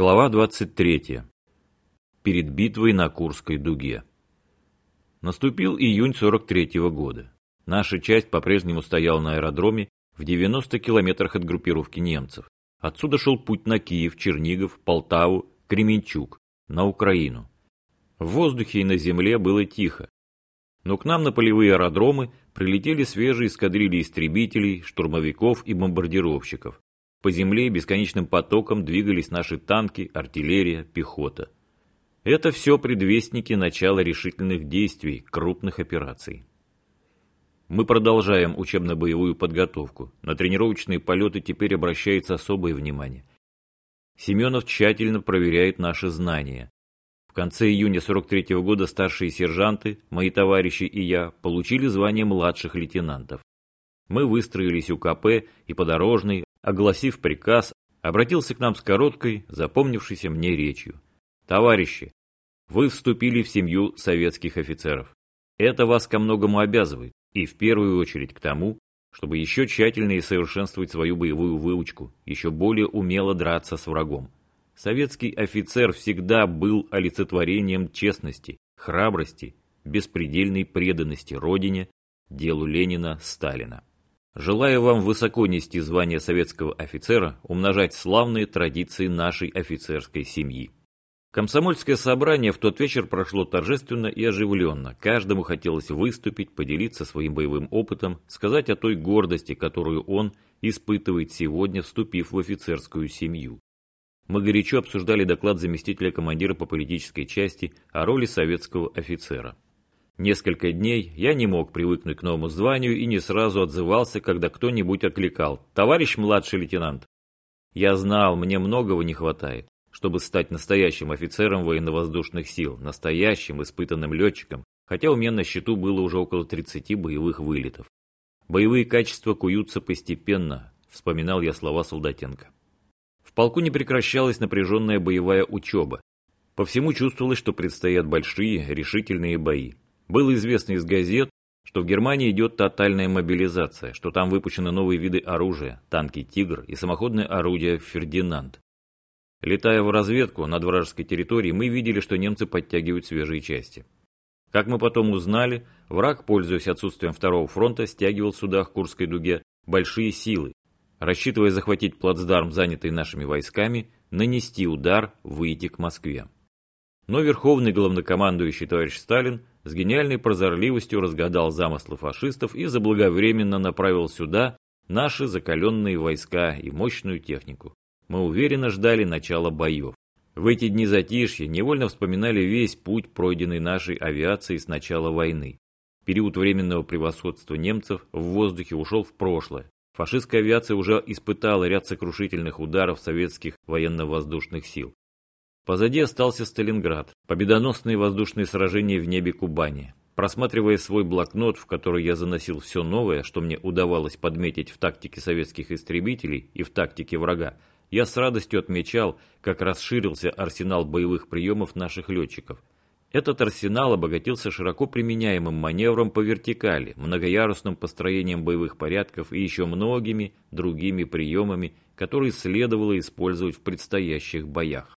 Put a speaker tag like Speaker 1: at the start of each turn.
Speaker 1: Глава 23. Перед битвой на Курской дуге. Наступил июнь 43 -го года. Наша часть по-прежнему стояла на аэродроме в 90 километрах от группировки немцев. Отсюда шел путь на Киев, Чернигов, Полтаву, Кременчуг, на Украину. В воздухе и на земле было тихо. Но к нам на полевые аэродромы прилетели свежие эскадрильи истребителей, штурмовиков и бомбардировщиков. По земле бесконечным потоком двигались наши танки, артиллерия, пехота. Это все предвестники начала решительных действий, крупных операций. Мы продолжаем учебно-боевую подготовку. На тренировочные полеты теперь обращается особое внимание. Семенов тщательно проверяет наши знания. В конце июня 43 -го года старшие сержанты, мои товарищи и я, получили звание младших лейтенантов. Мы выстроились у КП и подорожной, огласив приказ, обратился к нам с короткой, запомнившейся мне речью. «Товарищи, вы вступили в семью советских офицеров. Это вас ко многому обязывает, и в первую очередь к тому, чтобы еще тщательнее совершенствовать свою боевую выучку, еще более умело драться с врагом. Советский офицер всегда был олицетворением честности, храбрости, беспредельной преданности Родине, делу Ленина, Сталина. Желаю вам высоко нести звание советского офицера, умножать славные традиции нашей офицерской семьи. Комсомольское собрание в тот вечер прошло торжественно и оживленно. Каждому хотелось выступить, поделиться своим боевым опытом, сказать о той гордости, которую он испытывает сегодня, вступив в офицерскую семью. Мы горячо обсуждали доклад заместителя командира по политической части о роли советского офицера. Несколько дней я не мог привыкнуть к новому званию и не сразу отзывался, когда кто-нибудь окликал «Товарищ младший лейтенант!». Я знал, мне многого не хватает, чтобы стать настоящим офицером военно-воздушных сил, настоящим испытанным летчиком, хотя у меня на счету было уже около 30 боевых вылетов. Боевые качества куются постепенно, вспоминал я слова Солдатенко. В полку не прекращалась напряженная боевая учеба. По всему чувствовалось, что предстоят большие, решительные бои. Было известно из газет, что в Германии идет тотальная мобилизация, что там выпущены новые виды оружия, танки «Тигр» и самоходное орудие «Фердинанд». Летая в разведку над вражеской территорией, мы видели, что немцы подтягивают свежие части. Как мы потом узнали, враг, пользуясь отсутствием второго фронта, стягивал сюда, к Курской дуге, большие силы, рассчитывая захватить плацдарм, занятый нашими войсками, нанести удар, выйти к Москве. Но верховный главнокомандующий товарищ Сталин с гениальной прозорливостью разгадал замыслы фашистов и заблаговременно направил сюда наши закаленные войска и мощную технику. Мы уверенно ждали начала боев. В эти дни затишья невольно вспоминали весь путь, пройденный нашей авиацией с начала войны. Период временного превосходства немцев в воздухе ушел в прошлое. Фашистская авиация уже испытала ряд сокрушительных ударов советских военно-воздушных сил. Позади остался Сталинград, победоносные воздушные сражения в небе Кубани. Просматривая свой блокнот, в который я заносил все новое, что мне удавалось подметить в тактике советских истребителей и в тактике врага, я с радостью отмечал, как расширился арсенал боевых приемов наших летчиков. Этот арсенал обогатился широко применяемым маневром по вертикали, многоярусным построением боевых порядков и еще многими другими приемами, которые следовало использовать в предстоящих боях.